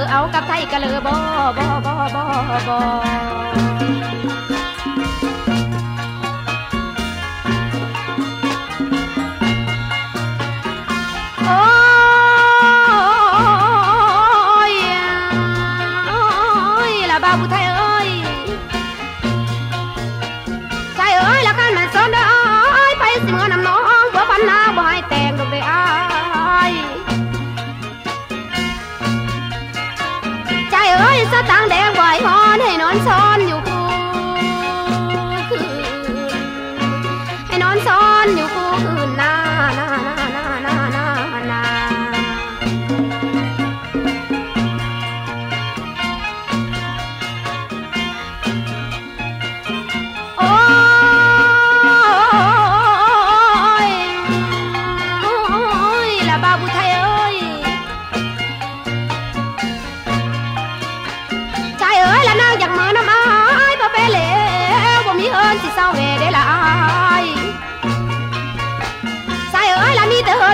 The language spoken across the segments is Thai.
อเอากับไทยกะเลยบ่บ่บ่บ่บ่โอ้ยโอ้ยละบ่าวผู้ไทยเนอ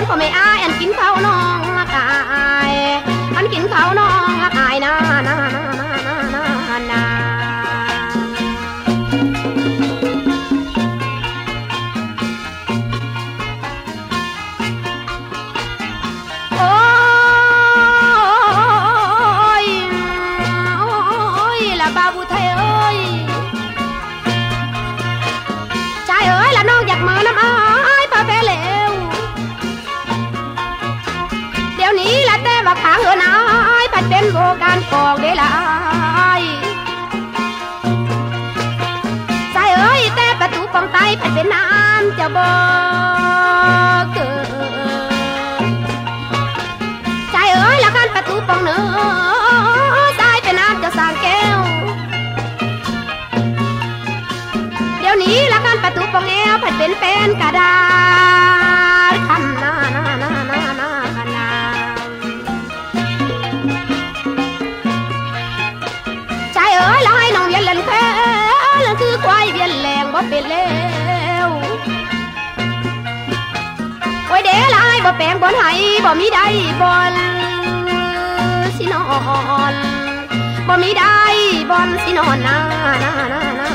ละมีแต่เอิญพ่อแม่อายอันกินเผาเนาะ นี้ละแต่ว่าขางเอินายผัดเป็นโบการกอกได้ลายใจเอ้ยแต่ประตูปองไตผัดเป็นน้ำจะบ่เกิดใจเอ้ยละกันประตูปองเนื้อสายเป็นน้ำจะสางแก้ว เดี๋ยวนี้ละกันประตูปองแอวผัดเป็นเป็นกระดาษ แล้วโอ้ยเด้ลายบ่แปลงบ่ไหบ่มีได้บอนสินอนบ่มีได้บอนสินอนนานานานา